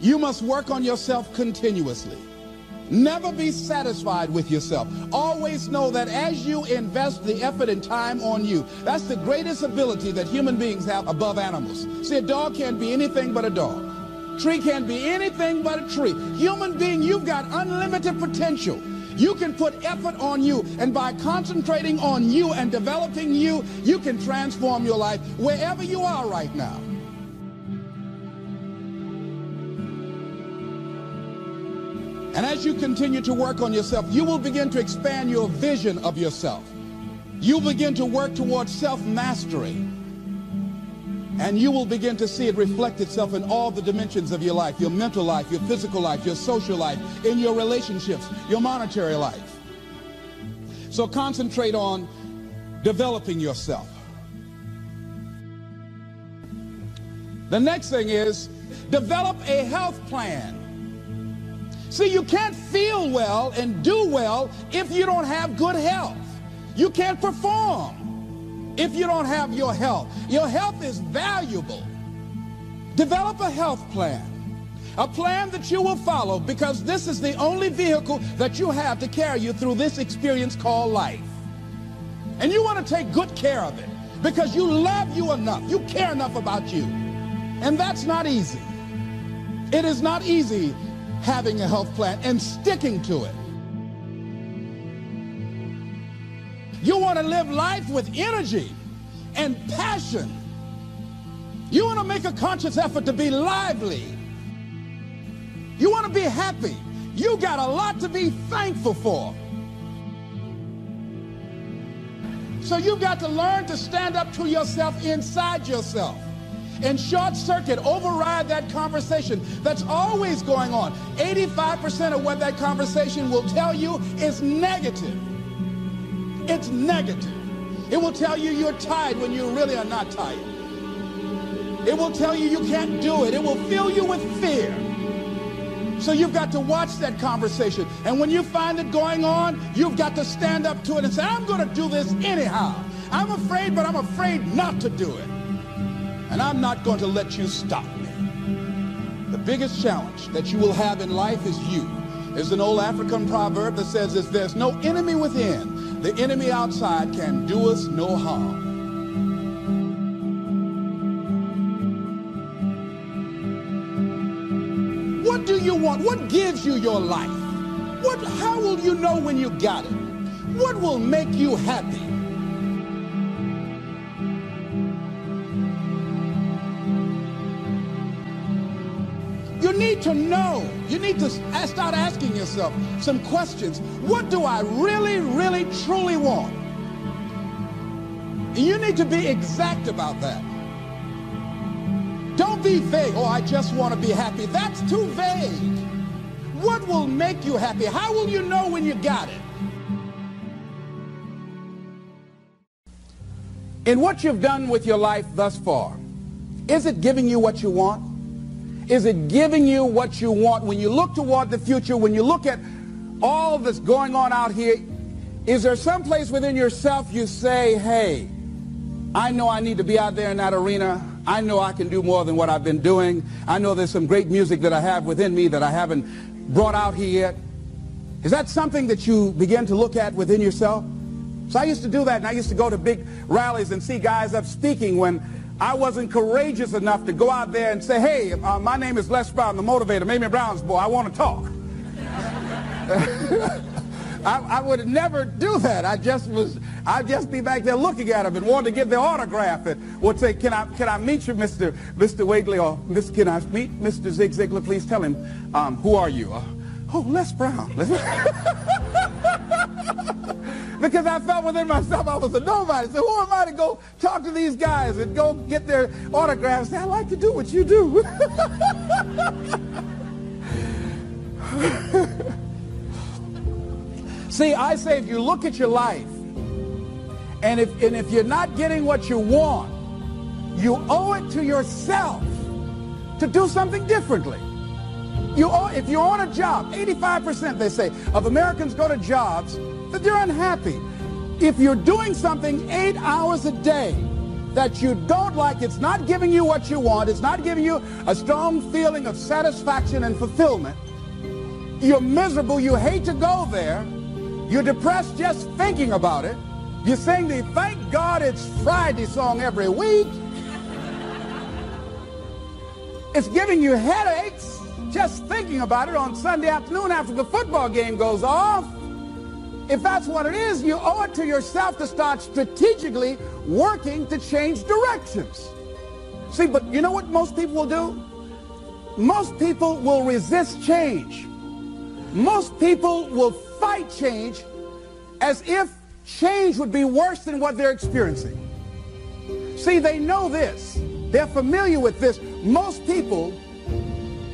You must work on yourself continuously. Never be satisfied with yourself. Always know that as you invest the effort and time on you, that's the greatest ability that human beings have above animals. See, a dog can't be anything but a dog. Tree can't be anything but a tree. Human being, you've got unlimited potential. You can put effort on you, and by concentrating on you and developing you, you can transform your life wherever you are right now. And as you continue to work on yourself, you will begin to expand your vision of yourself. You'll begin to work towards self-mastery. And you will begin to see it reflect itself in all the dimensions of your life, your mental life, your physical life, your social life, in your relationships, your monetary life. So concentrate on developing yourself. The next thing is develop a health plan. See, you can't feel well and do well if you don't have good health. You can't perform if you don't have your health. Your health is valuable. Develop a health plan. A plan that you will follow because this is the only vehicle that you have to carry you through this experience called life. And you want to take good care of it because you love you enough. You care enough about you. And that's not easy. It is not easy having a health plan and sticking to it. You want to live life with energy and passion. You want to make a conscious effort to be lively. You want to be happy. You got a lot to be thankful for. So you've got to learn to stand up to yourself inside yourself and short circuit, override that conversation that's always going on. 85% of what that conversation will tell you is negative. It's negative. It will tell you you're tired when you really are not tired. It will tell you you can't do it. It will fill you with fear. So you've got to watch that conversation. And when you find it going on, you've got to stand up to it and say, I'm going to do this anyhow. I'm afraid, but I'm afraid not to do it. And I'm not going to let you stop me. The biggest challenge that you will have in life is you. There's an old African proverb that says if there's no enemy within, the enemy outside can do us no harm. What do you want? What gives you your life? What, how will you know when you got it? What will make you happy? Need to know. You need to start asking yourself some questions. What do I really, really, truly want? And you need to be exact about that. Don't be vague. Oh, I just want to be happy. That's too vague. What will make you happy? How will you know when you got it? In what you've done with your life thus far, is it giving you what you want? Is it giving you what you want? When you look toward the future, when you look at all that's going on out here, is there some place within yourself you say, hey, I know I need to be out there in that arena. I know I can do more than what I've been doing. I know there's some great music that I have within me that I haven't brought out here yet. Is that something that you begin to look at within yourself? So I used to do that, and I used to go to big rallies and see guys up speaking when I wasn't courageous enough to go out there and say, hey, uh, my name is Les Brown, the motivator, Mamie Brown's boy. I want to talk. I, I, would never do that. I just was, I'd just be back there looking at him and wanting to get the autograph and would say, can I, can I meet you, Mr. Mr. Wakely, or Miss, can I meet Mr. Zig Ziglar? Please tell him, um, who are you? Uh, oh, Les Brown. because I felt within myself I was a nobody. So who am I to go talk to these guys and go get their autographs? Say, I like to do what you do. See, I say if you look at your life, and if, and if you're not getting what you want, you owe it to yourself to do something differently. You owe, if you're on a job, 85% they say of Americans go to jobs that you're unhappy. If you're doing something eight hours a day that you don't like, it's not giving you what you want, it's not giving you a strong feeling of satisfaction and fulfillment, you're miserable, you hate to go there, you're depressed just thinking about it, you sing the Thank God It's Friday song every week, it's giving you headaches just thinking about it on Sunday afternoon after the football game goes off. If that's what it is, you owe it to yourself to start strategically working to change directions. See, but you know what most people will do? Most people will resist change. Most people will fight change as if change would be worse than what they're experiencing. See, they know this. They're familiar with this. Most people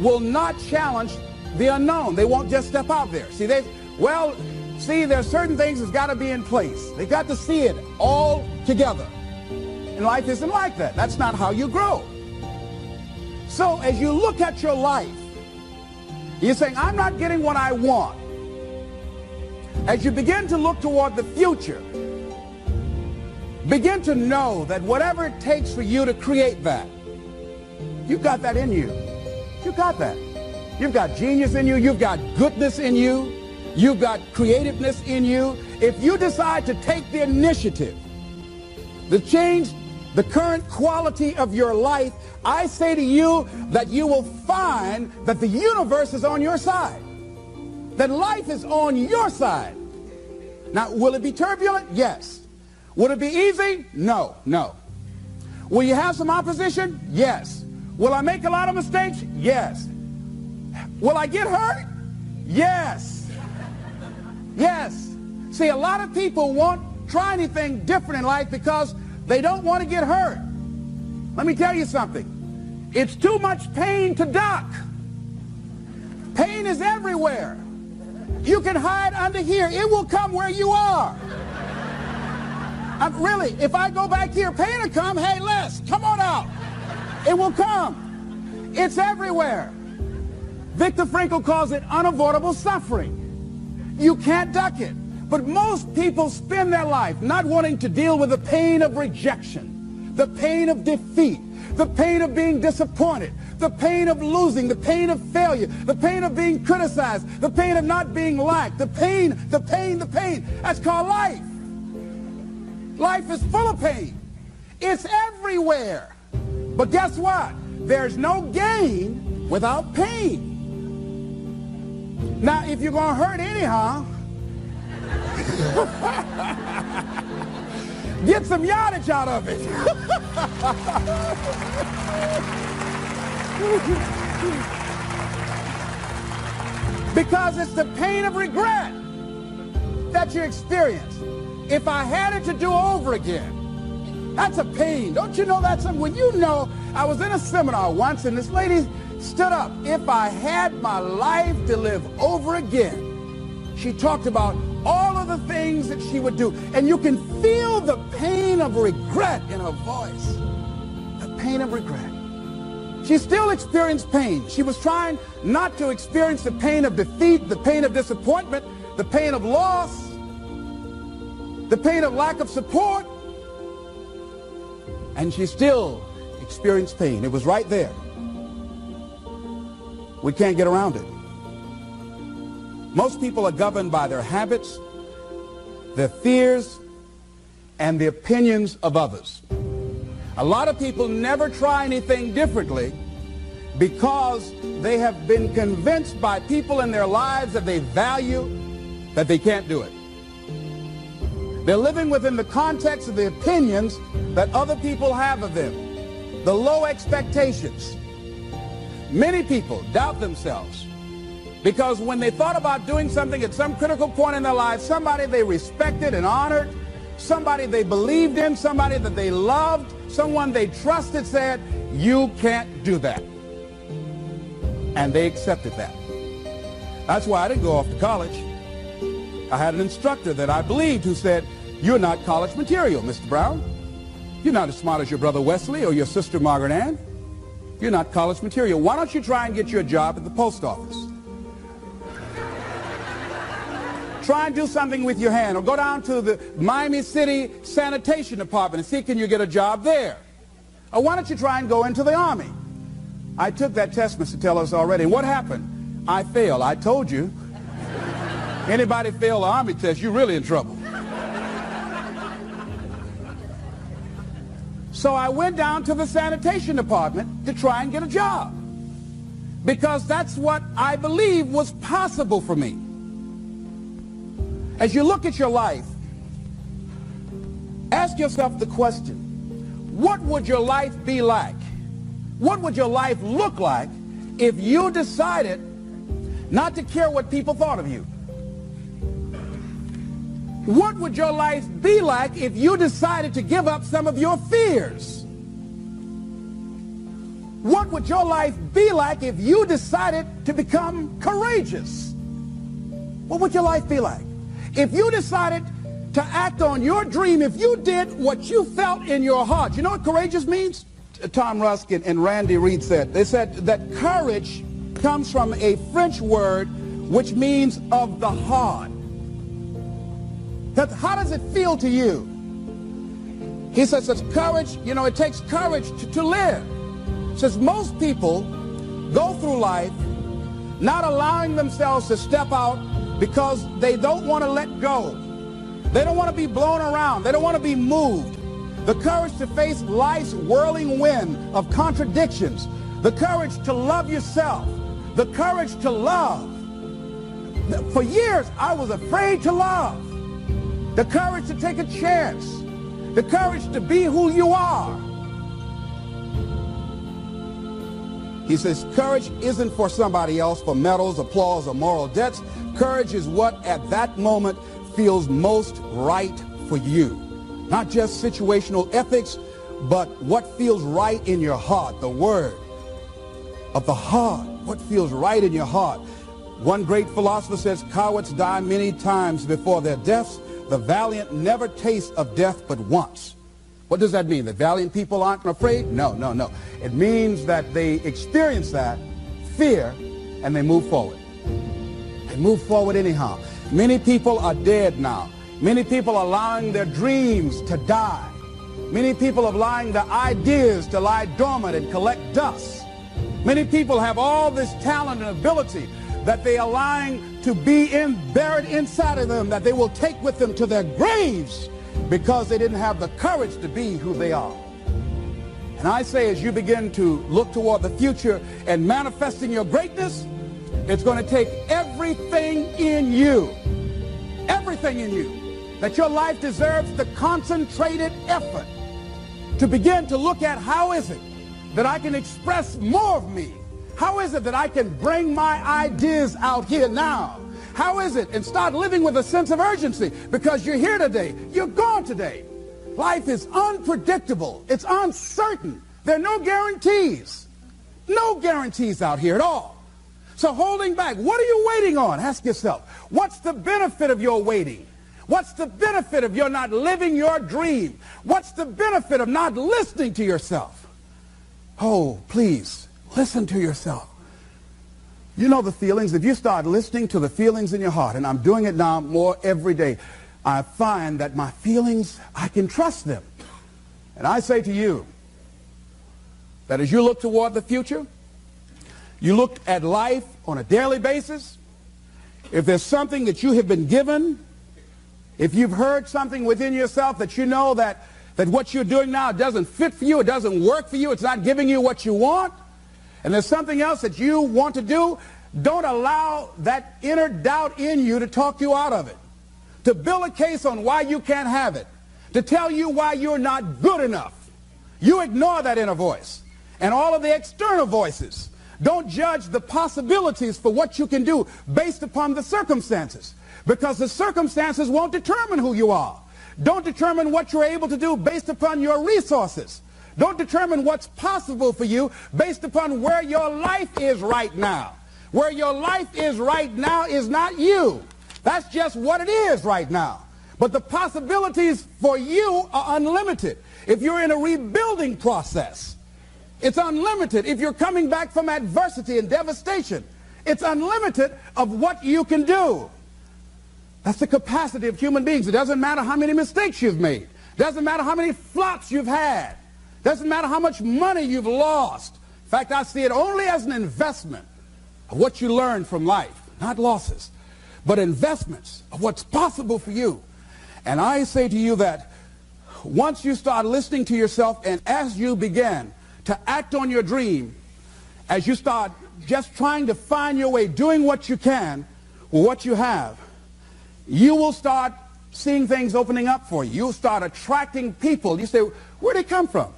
will not challenge the unknown. They won't just step out there. See, they, well, see, there's certain things that's got to be in place. They've got to see it all together. And life isn't like that. That's not how you grow. So as you look at your life, you're saying, I'm not getting what I want. As you begin to look toward the future, begin to know that whatever it takes for you to create that, you've got that in you. You've got that. You've got genius in you. You've got goodness in you. You've got creativeness in you. If you decide to take the initiative to change the current quality of your life, I say to you that you will find that the universe is on your side. That life is on your side. Now, will it be turbulent? Yes. Will it be easy? No, no. Will you have some opposition? Yes. Will I make a lot of mistakes? Yes. Will I get hurt? Yes. Yes. See, a lot of people won't try anything different in life because they don't want to get hurt. Let me tell you something. It's too much pain to duck. Pain is everywhere. You can hide under here. It will come where you are. I'm, really, if I go back here, pain will come. Hey, Les, come on out. It will come. It's everywhere. Viktor Frankl calls it unavoidable suffering. You can't duck it. But most people spend their life not wanting to deal with the pain of rejection, the pain of defeat, the pain of being disappointed, the pain of losing, the pain of failure, the pain of being criticized, the pain of not being liked, the pain, the pain, the pain. That's called life. Life is full of pain. It's everywhere. But guess what? There's no gain without pain. Now, if you're going to hurt anyhow, get some yardage out of it. because it's the pain of regret that you experience. If I had it to do over again, that's a pain. Don't you know that's something? When you know, I was in a seminar once and this lady stood up. If I had my life to live over again, she talked about all of the things that she would do. And you can feel the pain of regret in her voice. The pain of regret. She still experienced pain. She was trying not to experience the pain of defeat, the pain of disappointment, the pain of loss, the pain of lack of support. And she still experienced pain. It was right there. We can't get around it. Most people are governed by their habits, their fears, and the opinions of others. A lot of people never try anything differently because they have been convinced by people in their lives that they value that they can't do it. They're living within the context of the opinions that other people have of them, the low expectations. Many people doubt themselves because when they thought about doing something at some critical point in their life, somebody they respected and honored, somebody they believed in, somebody that they loved, someone they trusted said, you can't do that. And they accepted that. That's why I didn't go off to college. I had an instructor that I believed who said, you're not college material, Mr. Brown. You're not as smart as your brother Wesley or your sister Margaret Ann. You're not college material. Why don't you try and get you a job at the post office? Try and do something with your hand. Or go down to the Miami City Sanitation Department and see can you get a job there. Or why don't you try and go into the Army? I took that test, Mr. Tellers, already. What happened? I failed. I told you. Anybody fail the Army test, you're really in trouble. So I went down to the sanitation department to try and get a job because that's what I believe was possible for me. As you look at your life, ask yourself the question, what would your life be like? What would your life look like if you decided not to care what people thought of you? What would your life be like if you decided to give up some of your fears? What would your life be like if you decided to become courageous? What would your life be like? If you decided to act on your dream, if you did what you felt in your heart, you know what courageous means? Tom Ruskin and Randy Read said. They said that courage comes from a French word which means of the heart. That, how does it feel to you? He says it's courage, you know, it takes courage to, to live. Says most people go through life not allowing themselves to step out because they don't want to let go. They don't want to be blown around. They don't want to be moved. The courage to face life's whirling wind of contradictions. The courage to love yourself. The courage to love. For years, I was afraid to love the courage to take a chance, the courage to be who you are. He says, courage isn't for somebody else, for medals, applause, or moral debts. Courage is what at that moment feels most right for you. Not just situational ethics, but what feels right in your heart, the word of the heart, what feels right in your heart. One great philosopher says, cowards die many times before their deaths, the valiant never taste of death but once. What does that mean? That valiant people aren't afraid? No, no, no. It means that they experience that fear and they move forward. They move forward anyhow. Many people are dead now. Many people are allowing their dreams to die. Many people are allowing their ideas to lie dormant and collect dust. Many people have all this talent and ability that they are allowing to be in, buried inside of them that they will take with them to their graves because they didn't have the courage to be who they are. And I say as you begin to look toward the future and manifesting your greatness, it's going to take everything in you, everything in you, that your life deserves the concentrated effort to begin to look at how is it that I can express more of me how is it that I can bring my ideas out here now? How is it? And start living with a sense of urgency because you're here today. You're gone today. Life is unpredictable. It's uncertain. There are no guarantees. No guarantees out here at all. So holding back, what are you waiting on? Ask yourself, what's the benefit of your waiting? What's the benefit of your not living your dream? What's the benefit of not listening to yourself? Oh, please, Listen to yourself. You know the feelings. If you start listening to the feelings in your heart, and I'm doing it now more every day, I find that my feelings, I can trust them. And I say to you that as you look toward the future, you look at life on a daily basis, if there's something that you have been given, if you've heard something within yourself that you know that, that what you're doing now doesn't fit for you, it doesn't work for you, it's not giving you what you want, and there's something else that you want to do, don't allow that inner doubt in you to talk you out of it. To build a case on why you can't have it. To tell you why you're not good enough. You ignore that inner voice and all of the external voices. Don't judge the possibilities for what you can do based upon the circumstances because the circumstances won't determine who you are. Don't determine what you're able to do based upon your resources. Don't determine what's possible for you based upon where your life is right now. Where your life is right now is not you. That's just what it is right now. But the possibilities for you are unlimited. If you're in a rebuilding process, it's unlimited. If you're coming back from adversity and devastation, it's unlimited of what you can do. That's the capacity of human beings. It doesn't matter how many mistakes you've made. It doesn't matter how many flops you've had. Doesn't matter how much money you've lost. In fact, I see it only as an investment of what you learn from life, not losses, but investments of what's possible for you. And I say to you that once you start listening to yourself and as you begin to act on your dream, as you start just trying to find your way, doing what you can with what you have, you will start seeing things opening up for you. You'll start attracting people. You say, where'd they come from?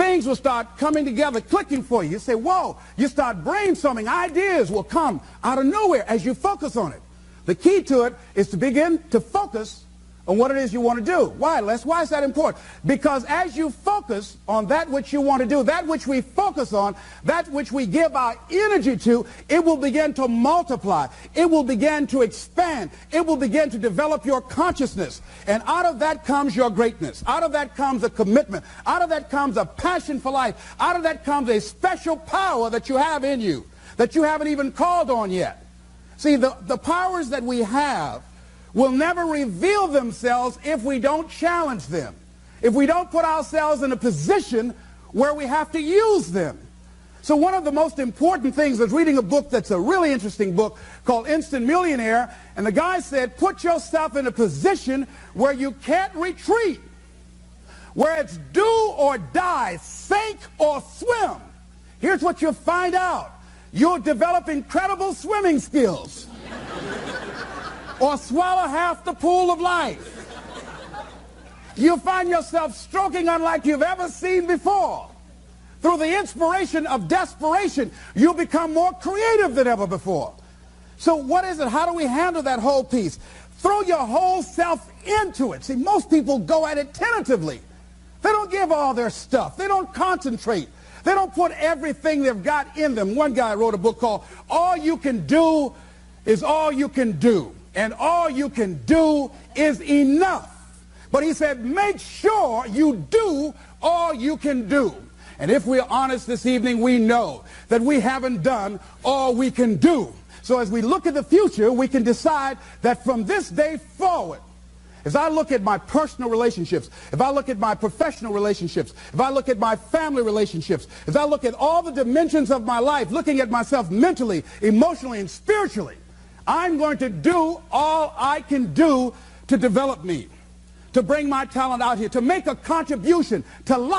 Things will start coming together, clicking for you. You say, whoa, you start brainstorming. Ideas will come out of nowhere as you focus on it. The key to it is to begin to focus on what it is you want to do. Why, Les? Why is that important? Because as you focus on that which you want to do, that which we focus on, that which we give our energy to, it will begin to multiply. It will begin to expand. It will begin to develop your consciousness. And out of that comes your greatness. Out of that comes a commitment. Out of that comes a passion for life. Out of that comes a special power that you have in you that you haven't even called on yet. See, the, the powers that we have will never reveal themselves if we don't challenge them, if we don't put ourselves in a position where we have to use them. So one of the most important things is reading a book that's a really interesting book called Instant Millionaire, and the guy said, put yourself in a position where you can't retreat, where it's do or die, sink or swim. Here's what you'll find out. You'll develop incredible swimming skills or swallow half the pool of life. You'll find yourself stroking unlike you've ever seen before. Through the inspiration of desperation, you'll become more creative than ever before. So what is it? How do we handle that whole piece? Throw your whole self into it. See, most people go at it tentatively. They don't give all their stuff. They don't concentrate. They don't put everything they've got in them. One guy wrote a book called All You Can Do is All You Can Do and all you can do is enough. But he said, make sure you do all you can do. And if we're honest this evening, we know that we haven't done all we can do. So as we look at the future, we can decide that from this day forward, as I look at my personal relationships, if I look at my professional relationships, if I look at my family relationships, if I look at all the dimensions of my life, looking at myself mentally, emotionally, and spiritually, I'm going to do all I can do to develop me, to bring my talent out here, to make a contribution to life.